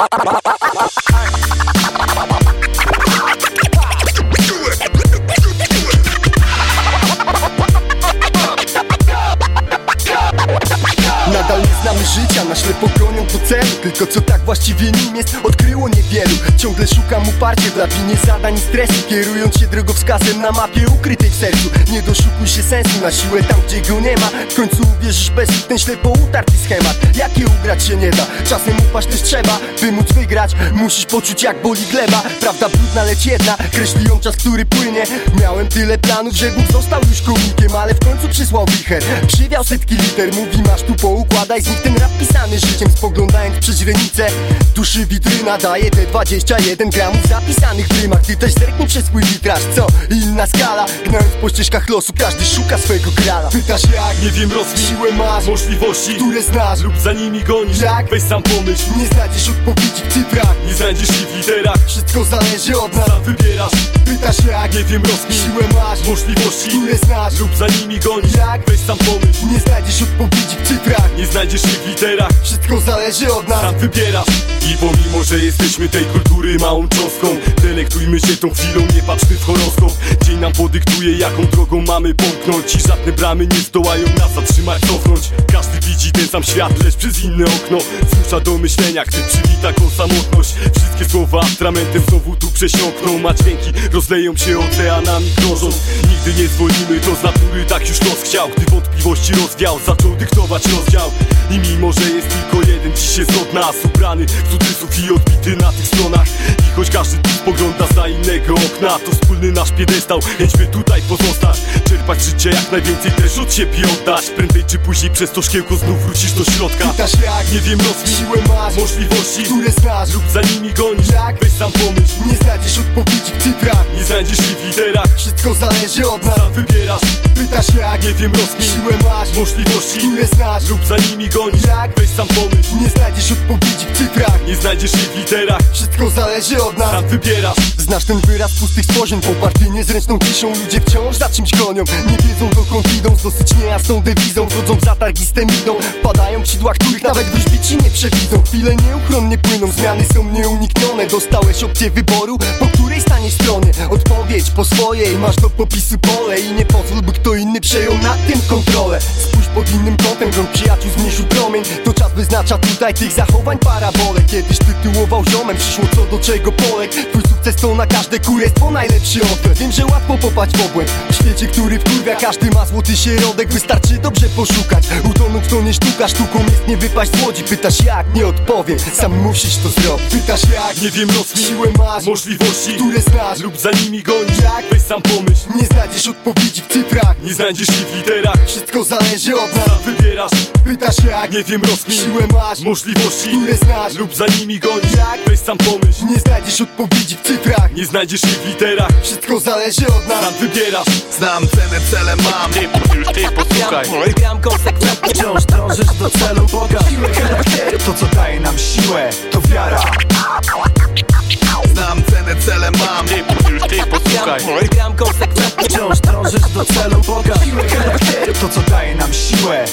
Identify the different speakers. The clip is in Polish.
Speaker 1: Uh, uh, uh. Tylko co tak właściwie nim jest, odkryło niewielu. Ciągle szukam uparcie w labinie zadań i stresu Kierując się drogowskazem na mapie ukrytej w sercu. Nie doszukuj się sensu na siłę tam, gdzie go nie ma. W końcu uwierzysz bez słów ten ślepo utarty schemat. Jakie ugrać się nie da, czasem upaść też trzeba. By móc wygrać, musisz poczuć jak boli gleba. Prawda brudna, lecz jedna, kreśli ją czas, który płynie. Miałem tyle planów, że Bóg został już komikiem Ale w końcu przysłał wicher, przywiał setki liter Mówi masz tu poukładaj, z nich ten rap pisany życiem Spoglądając przez źrenicę, duszy witryna Daje te 21 gramów zapisanych w rymach. Ty też zerknij przez swój witraż, co? Inna skala, gnając po ścieżkach losu Każdy szuka swojego grala. Pytasz jak,
Speaker 2: Nie wiem, rozwij
Speaker 1: siłę masz,
Speaker 2: możliwości
Speaker 1: które znasz
Speaker 2: Lub za nimi gonisz.
Speaker 1: Jak?
Speaker 2: Weź sam pomyśl.
Speaker 1: Nie znajdziesz odpowiedzi w cyfrach.
Speaker 2: Nie znajdziesz ich w literach.
Speaker 1: Wszystko zależy od nas.
Speaker 2: Sam wybierasz.
Speaker 1: Pytasz jak,
Speaker 2: Nie wiem, rozwij
Speaker 1: siłę masz,
Speaker 2: możliwości
Speaker 1: które znasz.
Speaker 2: Lub za nimi gonisz.
Speaker 1: Jak?
Speaker 2: Weź sam pomyśl.
Speaker 1: Nie znajdziesz odpowiedzi
Speaker 2: znajdziesz ich w literach.
Speaker 1: Wszystko zależy od nas.
Speaker 2: Sam wybierasz. I pomimo, że jesteśmy tej kultury małą cząstką Delektujmy się tą chwilą, nie patrzmy w horoskop. Dzień nam podyktuje, jaką drogą mamy pomknąć I żadne bramy nie zdołają nas zatrzymać, cofnąć. Każdy widzi ten sam świat, lecz przez inne okno. Zmusza do myślenia, gdy przywita go samotność. Wszystkie słowa atramentem znowu tu przesiąkną A dźwięki rozleją się oceanami krążąc. Nigdy nie zwolnimy, to z natury tak już los chciał Gdy wątpliwości rozwiał, zaczął dyktować rozdział I mimo, że jest tylko jeden, dziś jest od nas Ubrany w cudzysłów i odbity na tych stronach. I choć każdy tu spogląda za innego okna To wspólny nasz piedestał, chęć by tutaj pozostać Czerpać życie jak najwięcej też od siebie oddać. Prędzej czy później przez to szkiełko znów wrócisz do środka.
Speaker 1: Pytasz jak,
Speaker 2: Nie wiem, rozwij
Speaker 1: siłę masz,
Speaker 2: możliwości
Speaker 1: które znasz.
Speaker 2: Lub za nimi gonisz,
Speaker 1: Jak?
Speaker 2: weź sam pomyśl.
Speaker 1: Nie znajdziesz odpowiedzi w cyfrach
Speaker 2: Nie znajdziesz ich w literach,
Speaker 1: Wszystko zależy od nas.
Speaker 2: Wybierasz.
Speaker 1: Pytasz jak,
Speaker 2: Nie wiem, rozwij
Speaker 1: siłę masz,
Speaker 2: możliwości
Speaker 1: które znasz
Speaker 2: Lub za nimi gonisz,
Speaker 1: Jak?
Speaker 2: weź sam pomyśl.
Speaker 1: Nie znajdziesz odpowiedzi w cyfrach
Speaker 2: Nie znajdziesz ich w literach,
Speaker 1: Wszystko zależy od nas.
Speaker 2: Sam wybierasz.
Speaker 1: Znasz ten wyraz pustych spojrzeń Poparty niezręczną ciszą. Ludzie wciąż za czymś gonią. Nie wiedzą dokąd idą Z dosyć niejasną dewizą Chodzą w zatargi z temidą Padają w sidła, których nawet wróżbici nie przewidzą. Chwile nieuchronnie płyną Zmiany są nieuniknione. Dostałeś opcję wyboru której stanie stronie Odpowiedź po swojej Masz do popisu pole I nie pozwól, by kto inny przejął nad tym kontrolę. Spójrz pod innym kątem Grą przyjaciół zmniejszył promień wyznacza tutaj tych zachowań parabole Kiedyś tytułował ziomem Przyszło co do czego polek. Twój sukces to na każde kurestwo najlepszy odwet Wiem, że łatwo popaść w obłęd. W świecie, który wkurwia Każdy ma złoty środek. Wystarczy dobrze poszukać. Utonąć to nie sztuka Sztuką jest nie wypaść z łodzi. Pytasz jak? Nie odpowiem. Sam musisz to zrobić. Pytasz jak?
Speaker 2: Nie wiem, rozwij
Speaker 1: Siłę masz.
Speaker 2: możliwości
Speaker 1: Które znasz.
Speaker 2: Lub za nimi gonisz,
Speaker 1: Jak?
Speaker 2: weź sam pomyśl.
Speaker 1: Nie znajdziesz odpowiedzi w cyfrach.
Speaker 2: Nie znajdziesz ich w literach,
Speaker 1: Wszystko zależy od nas.
Speaker 2: Wybierasz.
Speaker 1: Pytasz jak?
Speaker 2: Nie wiem, rozwij
Speaker 1: Siłę masz
Speaker 2: możliwości
Speaker 1: Które znasz.
Speaker 2: Lub za nimi gonisz,
Speaker 1: Jak?
Speaker 2: weź sam pomyśl.
Speaker 1: Nie znajdziesz odpowiedzi w cyfrach.
Speaker 2: Nie znajdziesz ich w literach,
Speaker 1: Wszystko zależy od nas.
Speaker 2: Sam wybierasz.
Speaker 3: Znam cenę, cele mam.
Speaker 4: Gram konsekwentnie Wciąż dążysz do celu. Boga Siłę charakteru To co daje nam siłę To wiara.
Speaker 3: Znam cenę, cele mam.
Speaker 4: Gram konsekwentnie Wciąż dążysz do celu. Boga Siłę charakteru To co daje nam siłę